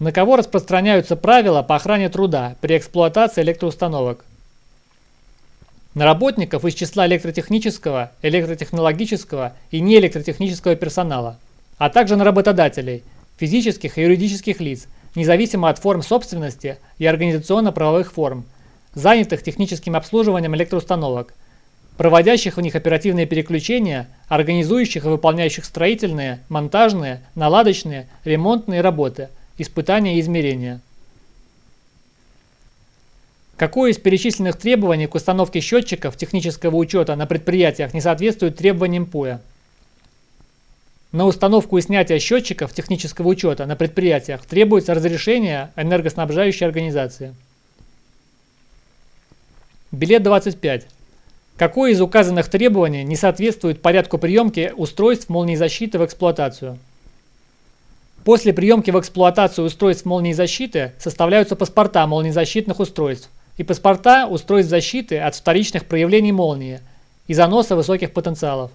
На кого распространяются правила по охране труда при эксплуатации электроустановок? На работников из числа электротехнического, электротехнологического и неэлектротехнического персонала, а также на работодателей, физических и юридических лиц, независимо от форм собственности и организационно-правовых форм, занятых техническим обслуживанием электроустановок, проводящих в них оперативные переключения, организующих и выполняющих строительные, монтажные, наладочные, ремонтные работы, испытания и измерения. Какое из перечисленных требований к установке счетчиков технического учета на предприятиях не соответствует требованиям ПОЯ? На установку и снятие счетчиков технического учета на предприятиях требуется разрешение энергоснабжающей организации. Билет 25. Какое из указанных требований не соответствует порядку приемки устройств молнии защиты в эксплуатацию? После приемки в эксплуатацию устройств молнии защиты составляются паспорта молниезащитных устройств и паспорта устройств защиты от вторичных проявлений молнии и заноса высоких потенциалов.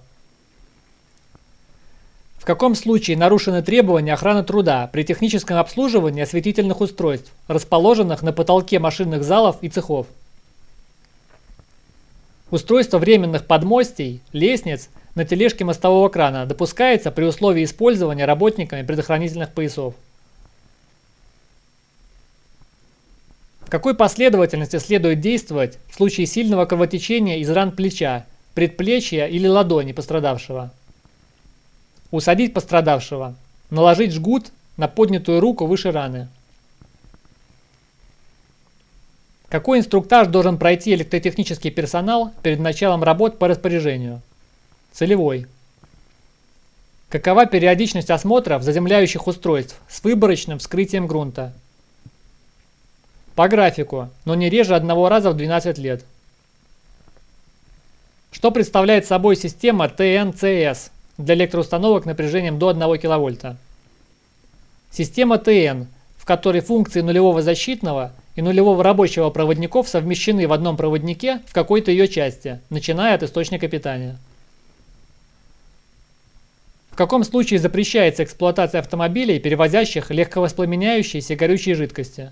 В каком случае нарушены требования охраны труда при техническом обслуживании осветительных устройств, расположенных на потолке машинных залов и цехов? Устройство временных подмостей, лестниц на тележке мостового крана допускается при условии использования работниками предохранительных поясов. В какой последовательности следует действовать в случае сильного кровотечения из ран плеча, предплечья или ладони пострадавшего? Усадить пострадавшего, наложить жгут на поднятую руку выше раны. Какой инструктаж должен пройти электротехнический персонал перед началом работ по распоряжению? Целевой. Какова периодичность осмотров заземляющих устройств с выборочным вскрытием грунта? По графику, но не реже одного раза в 12 лет. Что представляет собой система ТНЦС для электроустановок напряжением до 1 кВт? Система ТН, в которой функции нулевого защитного – и нулевого рабочего проводников совмещены в одном проводнике в какой-то ее части, начиная от источника питания. В каком случае запрещается эксплуатация автомобилей, перевозящих легковоспламеняющиеся горючие жидкости?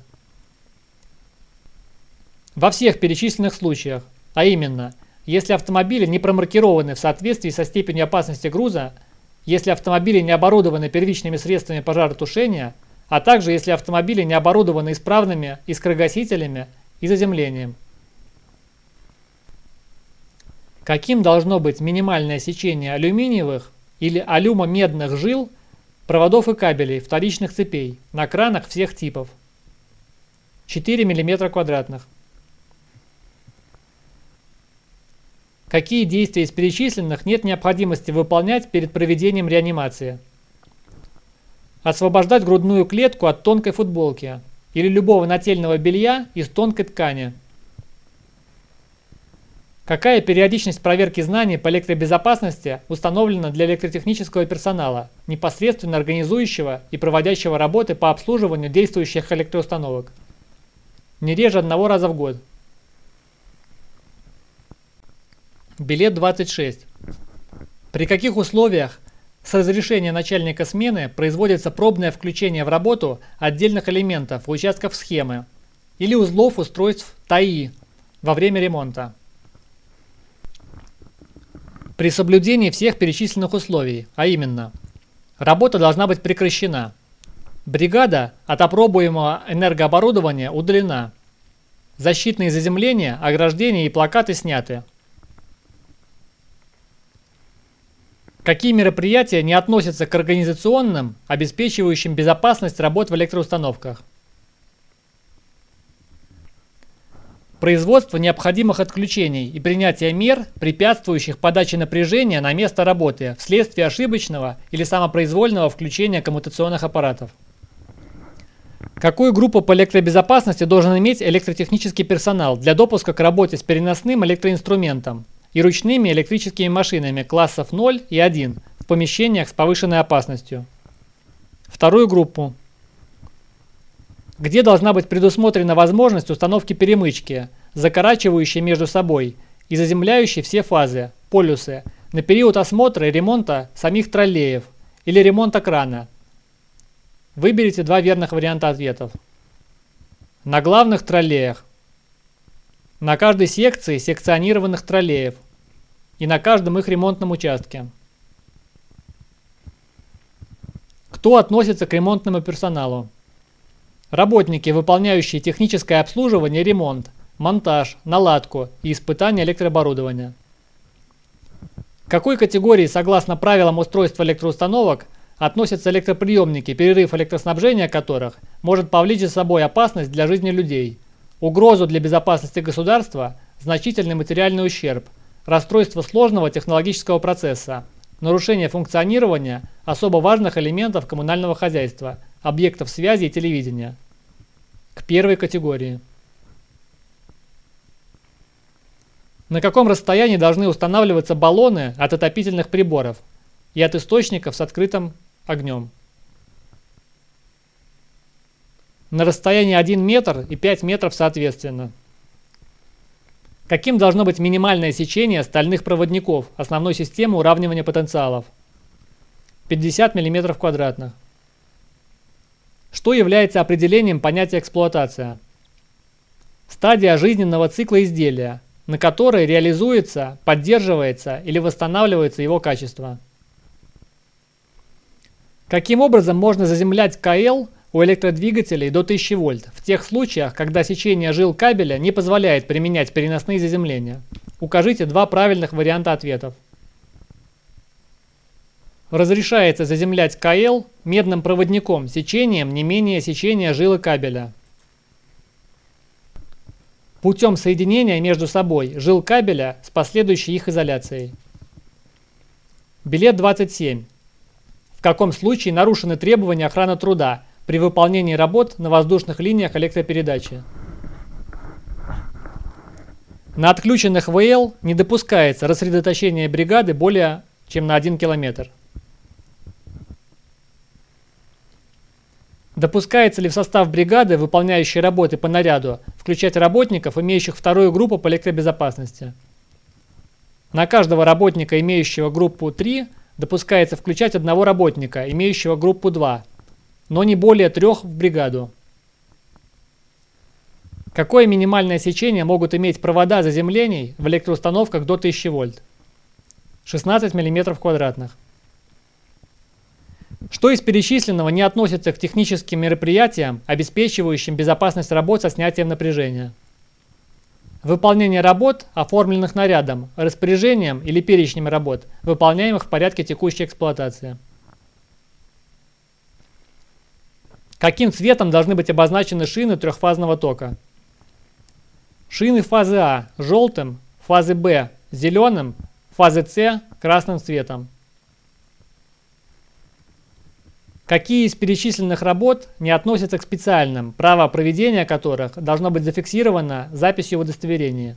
Во всех перечисленных случаях, а именно, если автомобили не промаркированы в соответствии со степенью опасности груза, если автомобили не оборудованы первичными средствами пожаротушения, а также если автомобили не оборудованы исправными искрогасителями и заземлением. Каким должно быть минимальное сечение алюминиевых или алюмомедных жил, проводов и кабелей вторичных цепей на кранах всех типов? 4 мм квадратных. Какие действия из перечисленных нет необходимости выполнять перед проведением реанимации? Освобождать грудную клетку от тонкой футболки или любого нательного белья из тонкой ткани. Какая периодичность проверки знаний по электробезопасности установлена для электротехнического персонала, непосредственно организующего и проводящего работы по обслуживанию действующих электроустановок? Не реже одного раза в год. Билет 26. При каких условиях с разрешения начальника смены производится пробное включение в работу отдельных элементов участков схемы или узлов устройств ТАИ во время ремонта. При соблюдении всех перечисленных условий, а именно, работа должна быть прекращена, бригада от опробуемого энергооборудования удалена, защитные заземления, ограждения и плакаты сняты, Какие мероприятия не относятся к организационным, обеспечивающим безопасность работ в электроустановках? Производство необходимых отключений и принятие мер, препятствующих подаче напряжения на место работы вследствие ошибочного или самопроизвольного включения коммутационных аппаратов. Какую группу по электробезопасности должен иметь электротехнический персонал для допуска к работе с переносным электроинструментом, и ручными электрическими машинами классов 0 и 1 в помещениях с повышенной опасностью. Вторую группу. Где должна быть предусмотрена возможность установки перемычки, закорачивающей между собой и заземляющей все фазы, полюсы, на период осмотра и ремонта самих троллеев или ремонта крана. Выберите два верных варианта ответов. На главных троллеях. На каждой секции секционированных троллеев. И на каждом их ремонтном участке. Кто относится к ремонтному персоналу? Работники, выполняющие техническое обслуживание ремонт, монтаж, наладку и испытание электрооборудования. Какой категории, согласно правилам устройства электроустановок, относятся электроприемники, перерыв электроснабжения которых может повлечь за собой опасность для жизни людей, угрозу для безопасности государства, значительный материальный ущерб, расстройство сложного технологического процесса, нарушение функционирования особо важных элементов коммунального хозяйства, объектов связи и телевидения. К первой категории. На каком расстоянии должны устанавливаться баллоны от отопительных приборов и от источников с открытым огнем? На расстоянии 1 метр и 5 метров соответственно. Каким должно быть минимальное сечение стальных проводников основной системы уравнивания потенциалов? 50 мм квадратных. Что является определением понятия эксплуатация? Стадия жизненного цикла изделия, на которой реализуется, поддерживается или восстанавливается его качество. Каким образом можно заземлять КЛ у электродвигателей до 1000 вольт в тех случаях, когда сечение жил кабеля не позволяет применять переносные заземления. Укажите два правильных варианта ответов. Разрешается заземлять КЛ медным проводником сечением не менее сечения жилы кабеля. Путем соединения между собой жил кабеля с последующей их изоляцией. Билет 27. В каком случае нарушены требования охраны труда при выполнении работ на воздушных линиях электропередачи. На отключенных ВЛ не допускается рассредоточение бригады более чем на 1 километр. Допускается ли в состав бригады, выполняющей работы по наряду, включать работников, имеющих вторую группу по электробезопасности? На каждого работника, имеющего группу 3, допускается включать одного работника, имеющего группу 2, но не более трех в бригаду. Какое минимальное сечение могут иметь провода заземлений в электроустановках до 1000 вольт? 16 мм квадратных. Что из перечисленного не относится к техническим мероприятиям, обеспечивающим безопасность работ со снятием напряжения? Выполнение работ, оформленных нарядом, распоряжением или перечнем работ, выполняемых в порядке текущей эксплуатации. Каким цветом должны быть обозначены шины трехфазного тока? Шины фазы А – желтым, фазы Б – зеленым, фазы С – красным цветом. Какие из перечисленных работ не относятся к специальным, право проведения которых должно быть зафиксировано записью в удостоверении?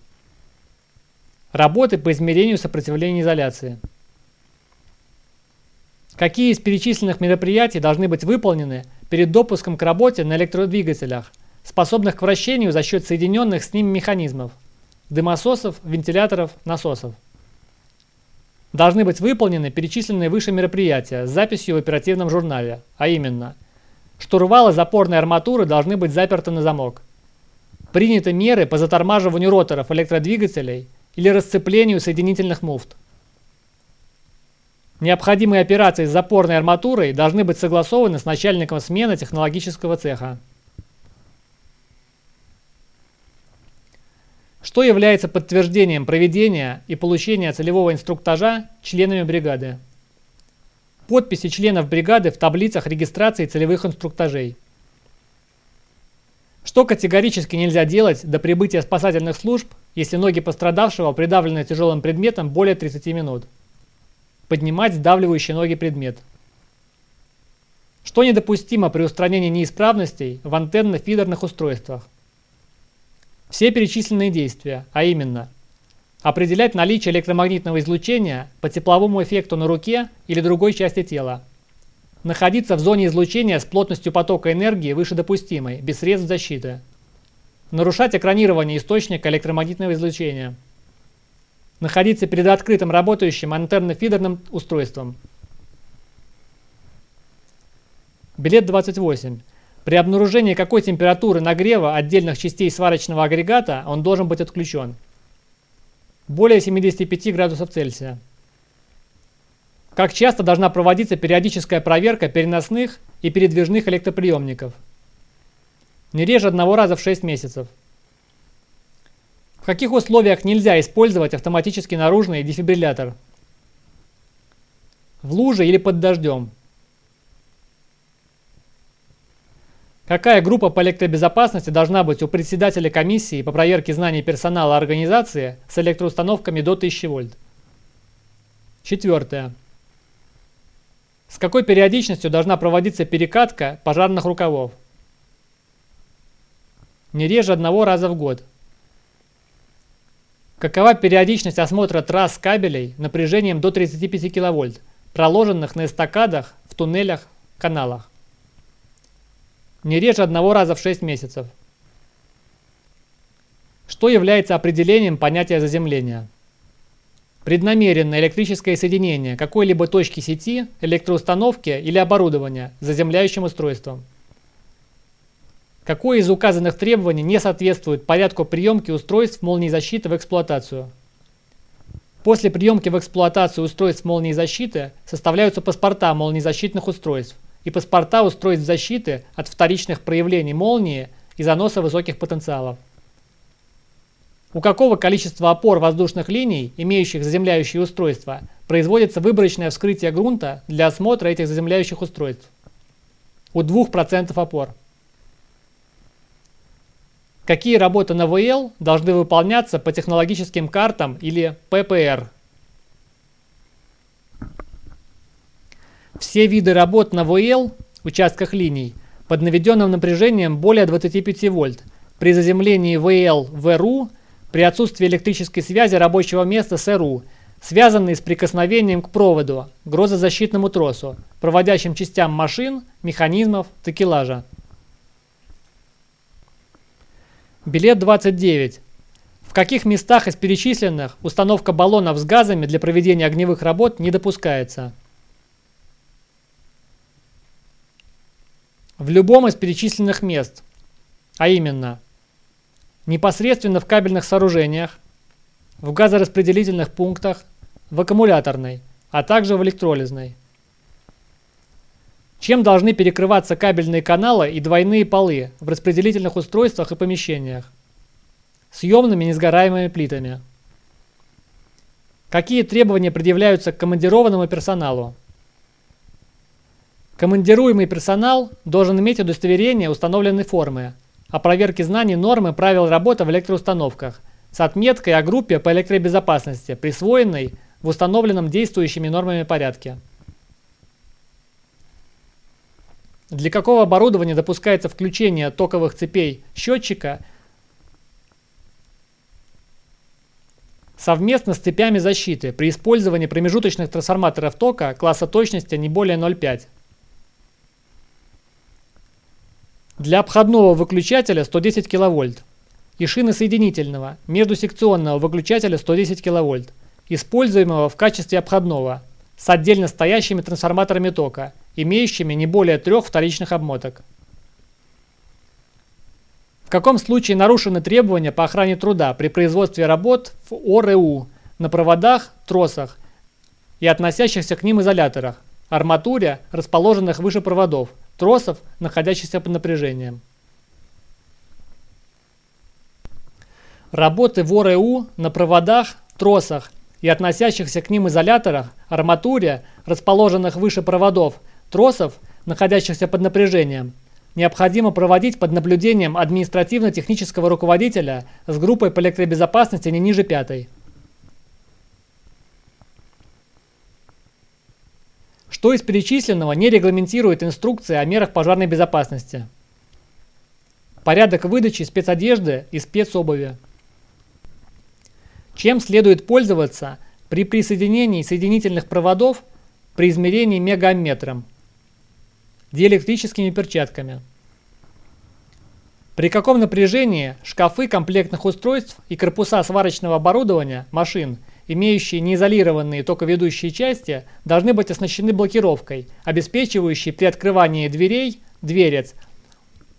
Работы по измерению сопротивления изоляции. Какие из перечисленных мероприятий должны быть выполнены перед допуском к работе на электродвигателях, способных к вращению за счет соединенных с ними механизмов, дымососов, вентиляторов, насосов? Должны быть выполнены перечисленные выше мероприятия с записью в оперативном журнале, а именно Штурвалы запорной арматуры должны быть заперты на замок. Приняты меры по затормаживанию роторов электродвигателей или расцеплению соединительных муфт. Необходимые операции с запорной арматурой должны быть согласованы с начальником смены технологического цеха. Что является подтверждением проведения и получения целевого инструктажа членами бригады? Подписи членов бригады в таблицах регистрации целевых инструктажей. Что категорически нельзя делать до прибытия спасательных служб, если ноги пострадавшего придавлены тяжелым предметом более 30 минут? поднимать сдавливающий ноги предмет. Что недопустимо при устранении неисправностей в антенно-фидерных устройствах? Все перечисленные действия, а именно определять наличие электромагнитного излучения по тепловому эффекту на руке или другой части тела, находиться в зоне излучения с плотностью потока энергии выше допустимой, без средств защиты, нарушать экранирование источника электромагнитного излучения – находиться перед открытым работающим антенно-фидерным устройством. Билет 28. При обнаружении какой температуры нагрева отдельных частей сварочного агрегата он должен быть отключен. Более 75 градусов Цельсия. Как часто должна проводиться периодическая проверка переносных и передвижных электроприемников? Не реже одного раза в 6 месяцев. В каких условиях нельзя использовать автоматический наружный дефибриллятор? В луже или под дождем? Какая группа по электробезопасности должна быть у председателя комиссии по проверке знаний персонала организации с электроустановками до 1000 вольт? Четвертое. С какой периодичностью должна проводиться перекатка пожарных рукавов? Не реже одного раза в год. Какова периодичность осмотра трасс кабелей напряжением до 35 кВт, проложенных на эстакадах, в туннелях, каналах? Не реже одного раза в 6 месяцев. Что является определением понятия заземления? Преднамеренное электрическое соединение какой-либо точки сети, электроустановки или оборудования с заземляющим устройством. Какое из указанных требований не соответствует порядку приемки устройств молнии защиты в эксплуатацию? После приемки в эксплуатацию устройств молнии защиты составляются паспорта молниезащитных устройств и паспорта устройств защиты от вторичных проявлений молнии и заноса высоких потенциалов. У какого количества опор воздушных линий, имеющих заземляющие устройства, производится выборочное вскрытие грунта для осмотра этих заземляющих устройств? У 2% опор. Какие работы на ВЛ должны выполняться по технологическим картам или ППР? Все виды работ на ВЛ, участках линий, под наведенным напряжением более 25 вольт, при заземлении ВЛ в РУ, при отсутствии электрической связи рабочего места с РУ, связанные с прикосновением к проводу, грозозащитному тросу, проводящим частям машин, механизмов, такелажа. Билет 29. В каких местах из перечисленных установка баллонов с газами для проведения огневых работ не допускается? В любом из перечисленных мест, а именно непосредственно в кабельных сооружениях, в газораспределительных пунктах, в аккумуляторной, а также в электролизной. Чем должны перекрываться кабельные каналы и двойные полы в распределительных устройствах и помещениях? Съемными несгораемыми плитами. Какие требования предъявляются к командированному персоналу? Командируемый персонал должен иметь удостоверение установленной формы о проверке знаний нормы правил работы в электроустановках с отметкой о группе по электробезопасности, присвоенной в установленном действующими нормами порядке. Для какого оборудования допускается включение токовых цепей счетчика совместно с цепями защиты при использовании промежуточных трансформаторов тока класса точности не более 0,5. Для обходного выключателя 110 кВт и шины соединительного междусекционного выключателя 110 кВт, используемого в качестве обходного с отдельно стоящими трансформаторами тока – имеющими не более трех вторичных обмоток. В каком случае нарушены требования по охране труда при производстве работ в ОРУ на проводах, тросах и относящихся к ним изоляторах, арматуре, расположенных выше проводов, тросов, находящихся под напряжением. Работы в ОРУ на проводах, тросах и относящихся к ним изоляторах, арматуре, расположенных выше проводов, тросов, находящихся под напряжением, необходимо проводить под наблюдением административно-технического руководителя с группой по электробезопасности не ниже пятой. Что из перечисленного не регламентирует инструкция о мерах пожарной безопасности? Порядок выдачи спецодежды и спецобуви. Чем следует пользоваться при присоединении соединительных проводов при измерении мегаамметром? диэлектрическими перчатками. При каком напряжении шкафы комплектных устройств и корпуса сварочного оборудования машин имеющие неизолированные токоведущие части, должны быть оснащены блокировкой, обеспечивающей при открывании дверей, дверец,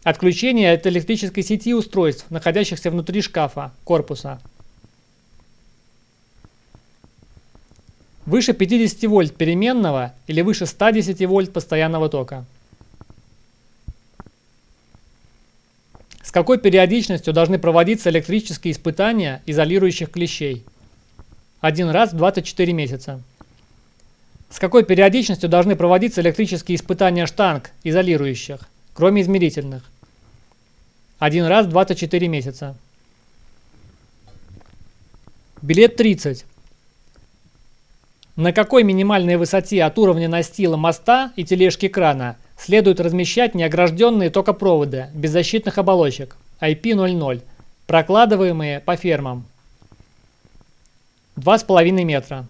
отключение от электрической сети устройств, находящихся внутри шкафа, корпуса. Выше 50 вольт переменного или выше 110 вольт постоянного тока. С какой периодичностью должны проводиться электрические испытания изолирующих клещей? Один раз в 24 месяца. С какой периодичностью должны проводиться электрические испытания штанг изолирующих, кроме измерительных? Один раз в 24 месяца. Билет 30. На какой минимальной высоте от уровня настила моста и тележки крана следует размещать неогражденные токопроводы беззащитных оболочек IP00, прокладываемые по фермам? 2,5 метра.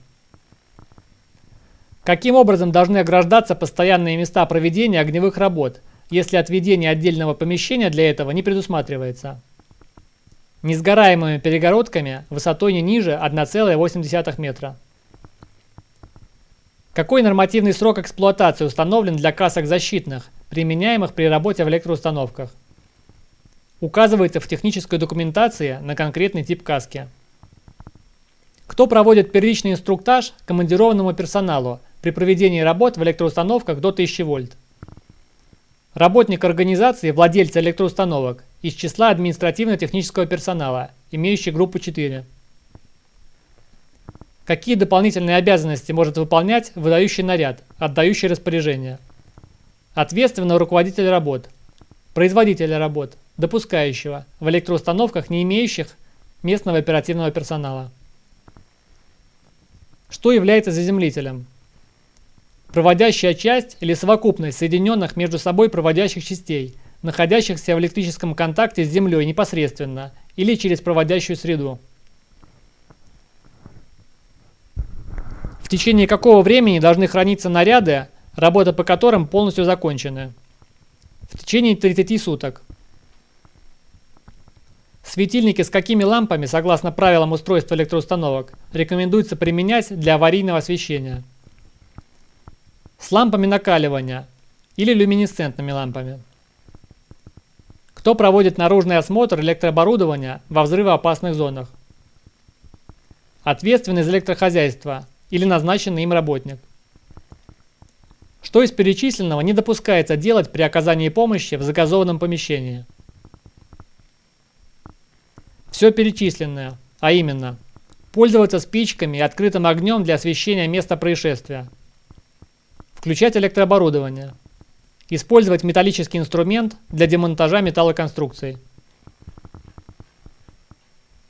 Каким образом должны ограждаться постоянные места проведения огневых работ, если отведение отдельного помещения для этого не предусматривается? Несгораемыми перегородками высотой не ниже 1,8 метра. Какой нормативный срок эксплуатации установлен для касок защитных, применяемых при работе в электроустановках? Указывается в технической документации на конкретный тип каски. Кто проводит первичный инструктаж командированному персоналу при проведении работ в электроустановках до 1000 вольт? Работник организации, владельца электроустановок, из числа административно-технического персонала, имеющий группу 4. Какие дополнительные обязанности может выполнять выдающий наряд, отдающий распоряжение? Ответственного руководителя работ, производителя работ, допускающего в электроустановках, не имеющих местного оперативного персонала. Что является заземлителем? Проводящая часть или совокупность соединенных между собой проводящих частей, находящихся в электрическом контакте с землей непосредственно или через проводящую среду. в течение какого времени должны храниться наряды, работа по которым полностью закончена. В течение 30 суток. Светильники с какими лампами, согласно правилам устройства электроустановок, рекомендуется применять для аварийного освещения? С лампами накаливания или люминесцентными лампами. Кто проводит наружный осмотр электрооборудования во взрывоопасных зонах? Ответственный за электрохозяйство – или назначенный им работник. Что из перечисленного не допускается делать при оказании помощи в загазованном помещении? Все перечисленное, а именно пользоваться спичками и открытым огнем для освещения места происшествия, включать электрооборудование, использовать металлический инструмент для демонтажа металлоконструкций.